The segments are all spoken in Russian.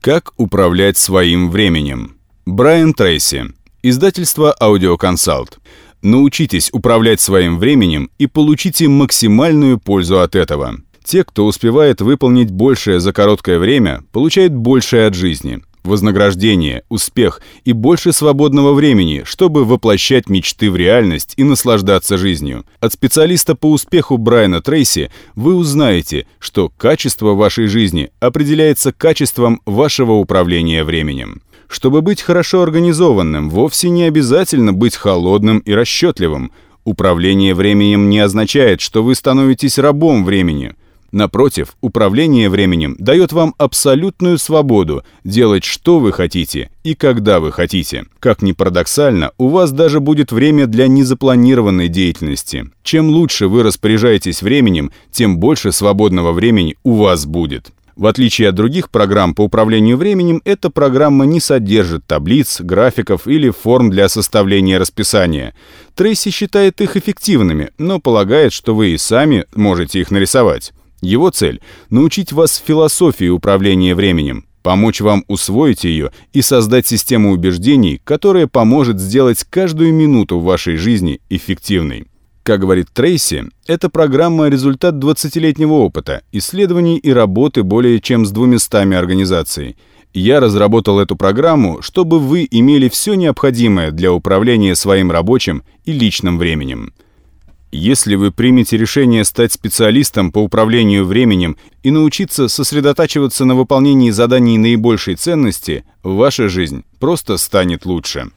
Как управлять своим временем? Брайан Трейси. Издательство «Аудиоконсалт». Научитесь управлять своим временем и получите максимальную пользу от этого. Те, кто успевает выполнить большее за короткое время, получают большее от жизни – вознаграждение, успех и больше свободного времени, чтобы воплощать мечты в реальность и наслаждаться жизнью. От специалиста по успеху Брайана Трейси вы узнаете, что качество вашей жизни определяется качеством вашего управления временем. Чтобы быть хорошо организованным, вовсе не обязательно быть холодным и расчетливым. Управление временем не означает, что вы становитесь рабом времени – Напротив, управление временем дает вам абсолютную свободу делать, что вы хотите и когда вы хотите. Как ни парадоксально, у вас даже будет время для незапланированной деятельности. Чем лучше вы распоряжаетесь временем, тем больше свободного времени у вас будет. В отличие от других программ по управлению временем, эта программа не содержит таблиц, графиков или форм для составления расписания. Трейси считает их эффективными, но полагает, что вы и сами можете их нарисовать. Его цель — научить вас философии управления временем, помочь вам усвоить ее и создать систему убеждений, которая поможет сделать каждую минуту в вашей жизни эффективной. Как говорит Трейси, эта программа — результат 20-летнего опыта, исследований и работы более чем с 200 организаций. Я разработал эту программу, чтобы вы имели все необходимое для управления своим рабочим и личным временем. Если вы примете решение стать специалистом по управлению временем и научиться сосредотачиваться на выполнении заданий наибольшей ценности, ваша жизнь просто станет лучше.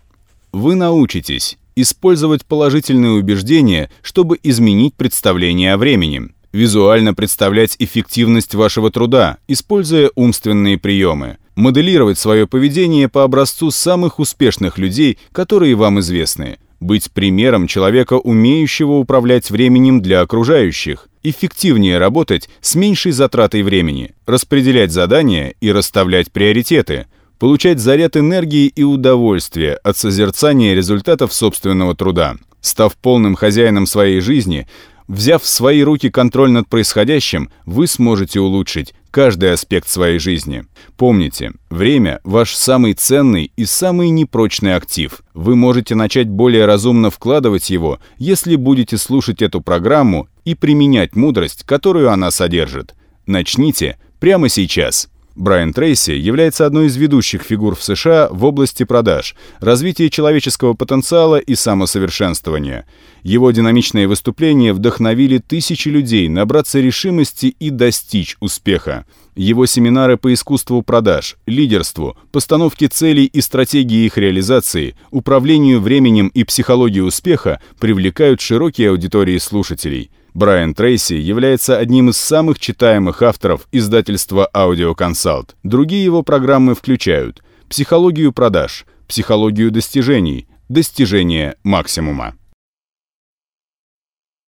Вы научитесь использовать положительные убеждения, чтобы изменить представление о времени, визуально представлять эффективность вашего труда, используя умственные приемы, моделировать свое поведение по образцу самых успешных людей, которые вам известны, быть примером человека, умеющего управлять временем для окружающих, эффективнее работать с меньшей затратой времени, распределять задания и расставлять приоритеты, получать заряд энергии и удовольствия от созерцания результатов собственного труда. Став полным хозяином своей жизни, Взяв в свои руки контроль над происходящим, вы сможете улучшить каждый аспект своей жизни. Помните, время – ваш самый ценный и самый непрочный актив. Вы можете начать более разумно вкладывать его, если будете слушать эту программу и применять мудрость, которую она содержит. Начните прямо сейчас. Брайан Трейси является одной из ведущих фигур в США в области продаж, развития человеческого потенциала и самосовершенствования. Его динамичные выступления вдохновили тысячи людей набраться решимости и достичь успеха. Его семинары по искусству продаж, лидерству, постановке целей и стратегии их реализации, управлению временем и психологии успеха привлекают широкие аудитории слушателей – Брайан Трейси является одним из самых читаемых авторов издательства «Аудиоконсалт». Другие его программы включают «Психологию продаж», «Психологию достижений», «Достижение максимума».